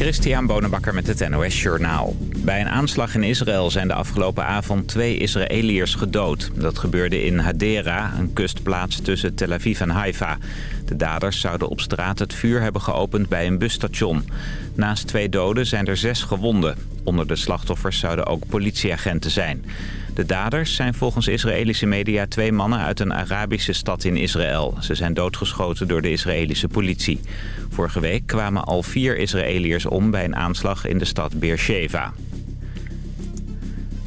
Christian Bonenbakker met het NOS Journaal. Bij een aanslag in Israël zijn de afgelopen avond twee Israëliërs gedood. Dat gebeurde in Hadera, een kustplaats tussen Tel Aviv en Haifa. De daders zouden op straat het vuur hebben geopend bij een busstation. Naast twee doden zijn er zes gewonden. Onder de slachtoffers zouden ook politieagenten zijn. De daders zijn volgens Israëlische media twee mannen uit een Arabische stad in Israël. Ze zijn doodgeschoten door de Israëlische politie. Vorige week kwamen al vier Israëliërs om bij een aanslag in de stad Beersheva.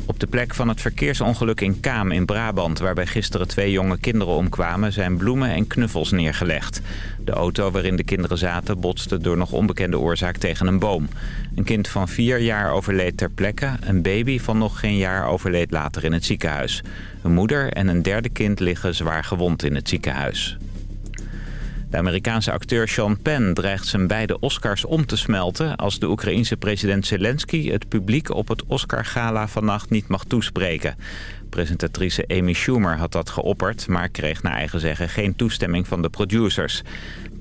Op de plek van het verkeersongeluk in Kaam in Brabant... waarbij gisteren twee jonge kinderen omkwamen... zijn bloemen en knuffels neergelegd. De auto waarin de kinderen zaten botste door nog onbekende oorzaak tegen een boom. Een kind van vier jaar overleed ter plekke. Een baby van nog geen jaar overleed later in het ziekenhuis. Een moeder en een derde kind liggen zwaar gewond in het ziekenhuis. De Amerikaanse acteur Sean Penn dreigt zijn beide Oscars om te smelten... als de Oekraïense president Zelensky het publiek op het Oscar-gala vannacht niet mag toespreken. Presentatrice Amy Schumer had dat geopperd... maar kreeg naar eigen zeggen geen toestemming van de producers.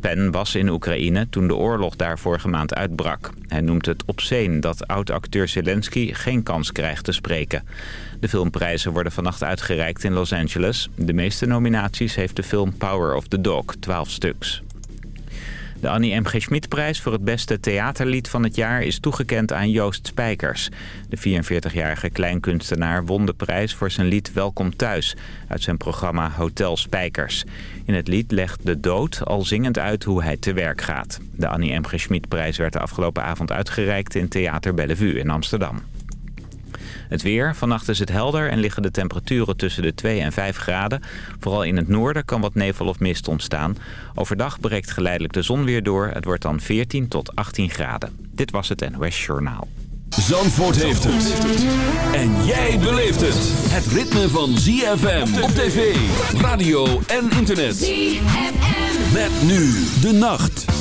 Penn was in Oekraïne toen de oorlog daar vorige maand uitbrak. Hij noemt het obscene dat oud-acteur Zelensky geen kans krijgt te spreken. De filmprijzen worden vannacht uitgereikt in Los Angeles. De meeste nominaties heeft de film Power of the Dog, 12 stuks. De Annie M. G. Schmidprijs voor het beste theaterlied van het jaar is toegekend aan Joost Spijkers. De 44-jarige kleinkunstenaar won de prijs voor zijn lied Welkom Thuis uit zijn programma Hotel Spijkers. In het lied legt de dood al zingend uit hoe hij te werk gaat. De Annie M. G. Schmidprijs werd de afgelopen avond uitgereikt in Theater Bellevue in Amsterdam. Het weer. Vannacht is het helder en liggen de temperaturen tussen de 2 en 5 graden. Vooral in het noorden kan wat nevel of mist ontstaan. Overdag breekt geleidelijk de zon weer door. Het wordt dan 14 tot 18 graden. Dit was het NOS Journaal. Zandvoort heeft het. En jij beleeft het. Het ritme van ZFM op tv, radio en internet. ZFM. Met nu de nacht.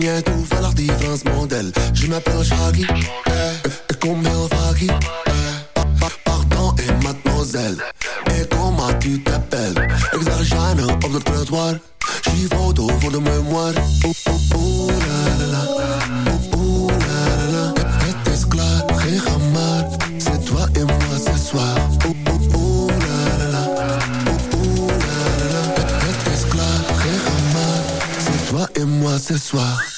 je toevallig die Frans model? Je m'appelle Shaggy, eh, ik kom heel vaak hier, eh. Pardon, et mademoiselle, eh, Et kom tu t'appelles Ik zag Jeanne op de trottoir, zie foto voor de memoire. ce soir.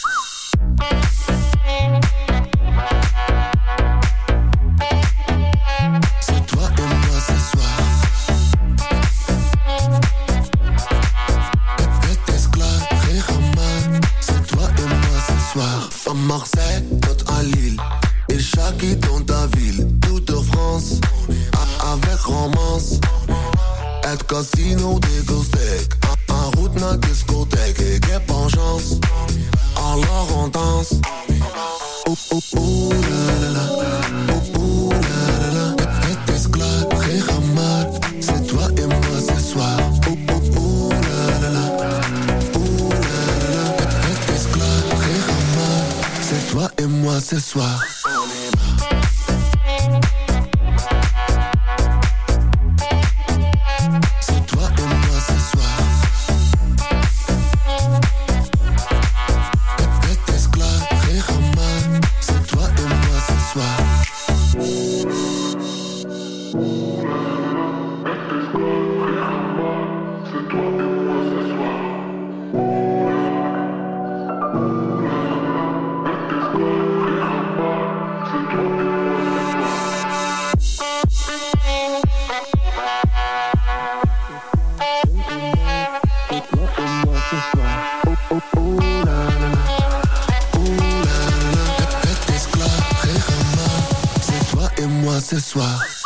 ce soir.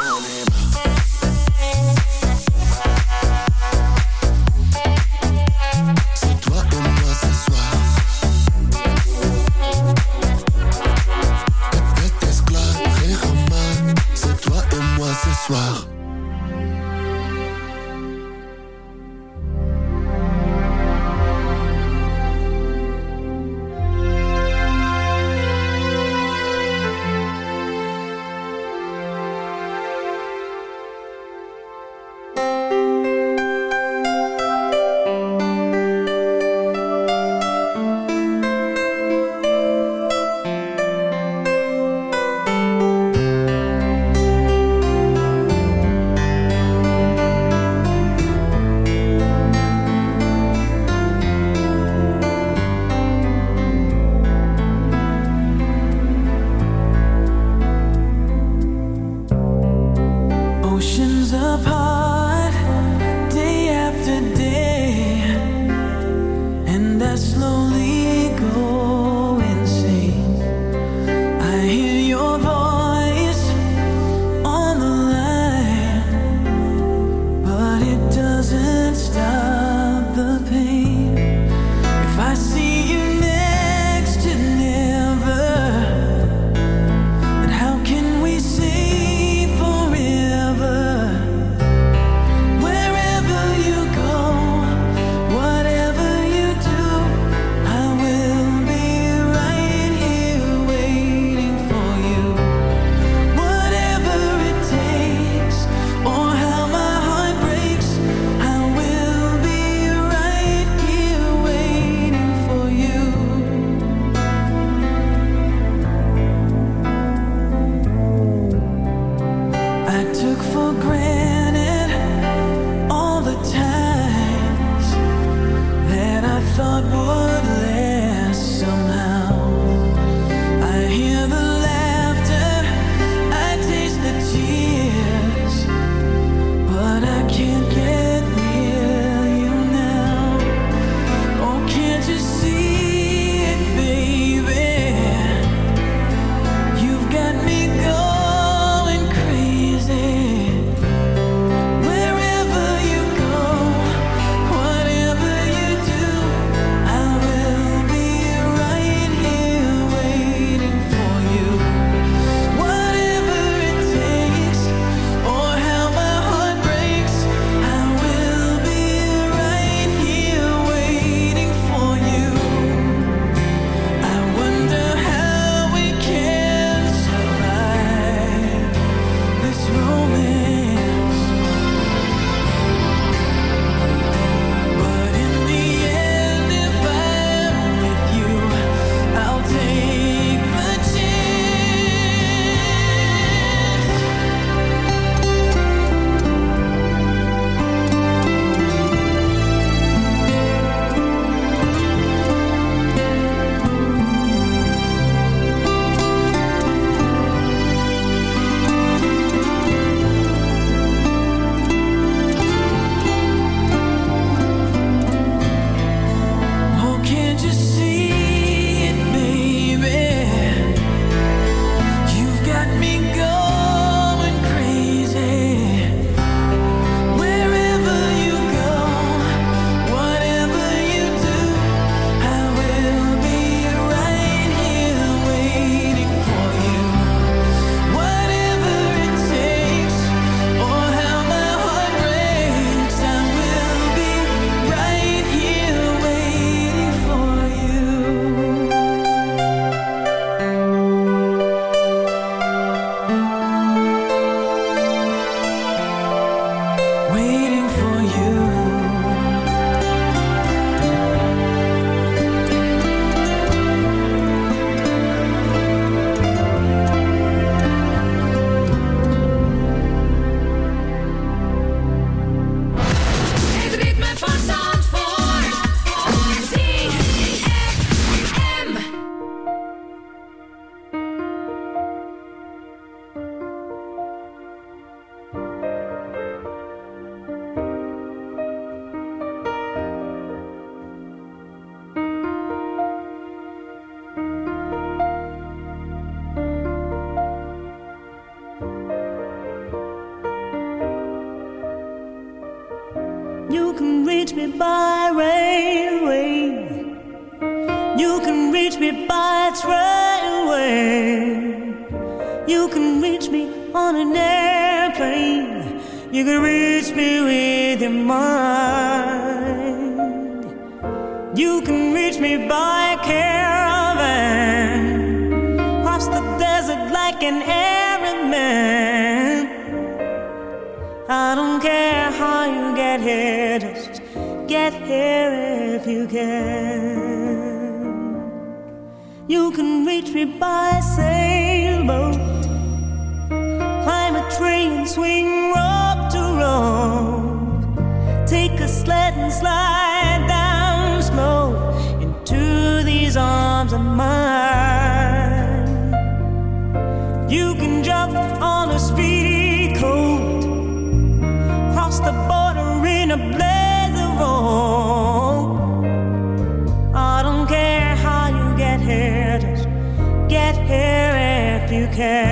here if you can. You can reach me by sailboat, climb a train, swing rope to rope, take a sled and slide. care.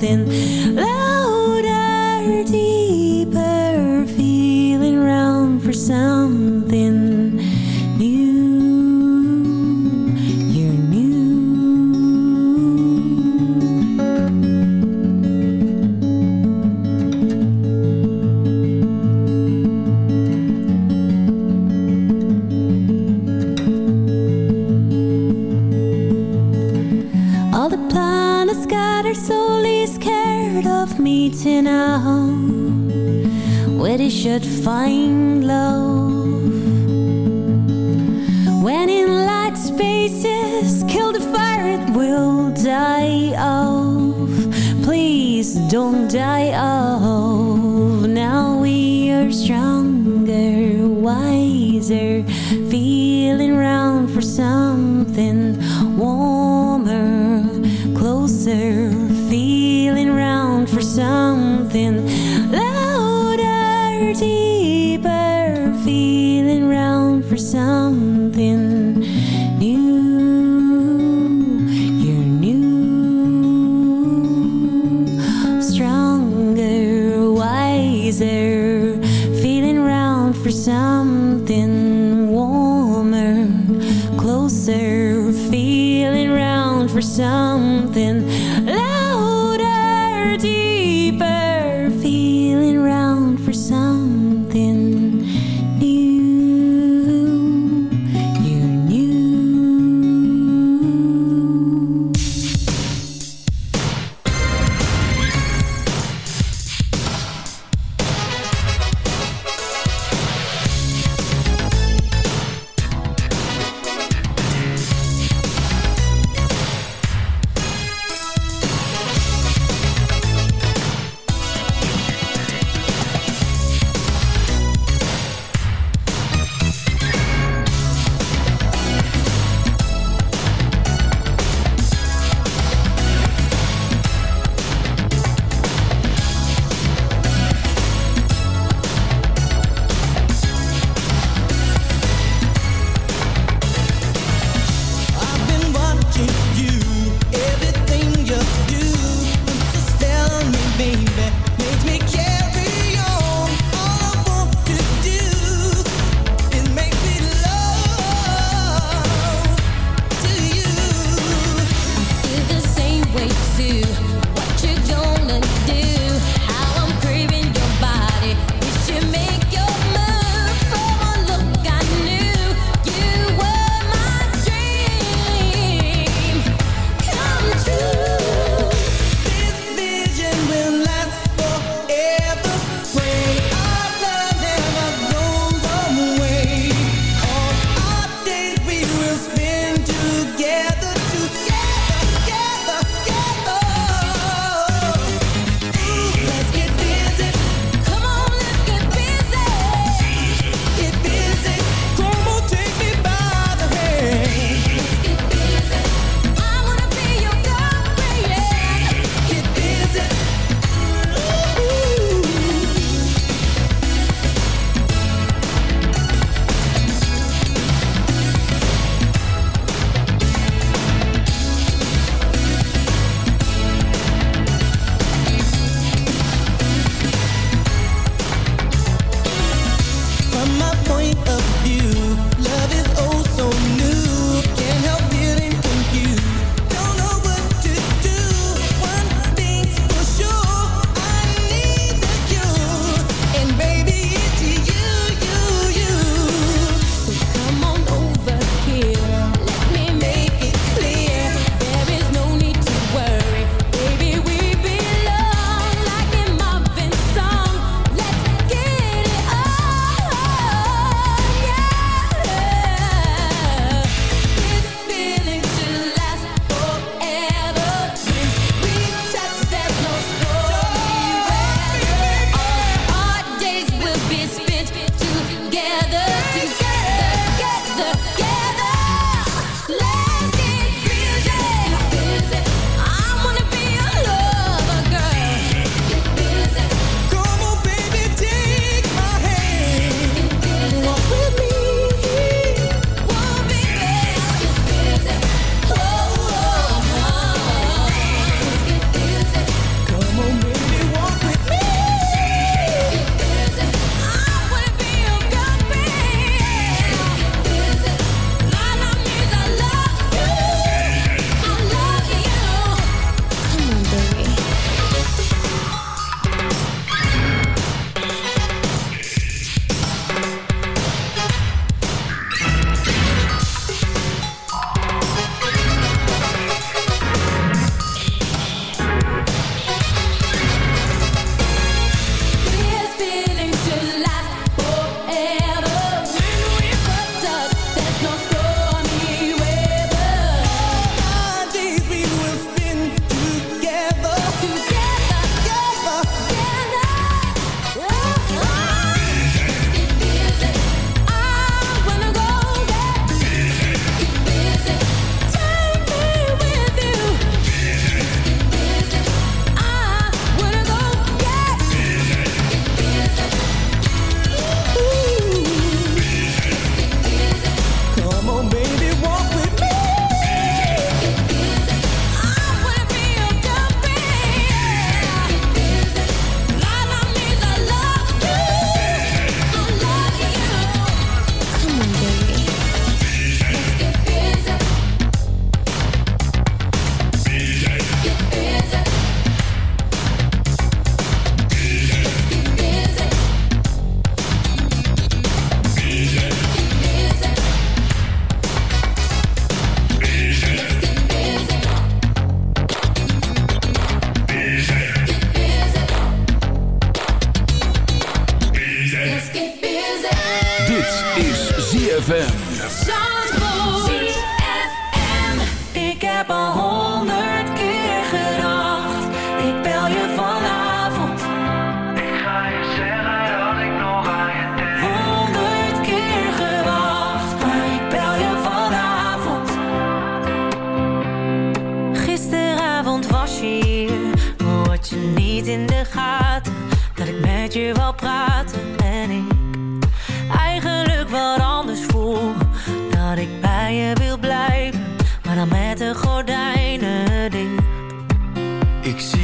something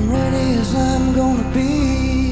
I'm ready as I'm gonna be.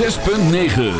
6.9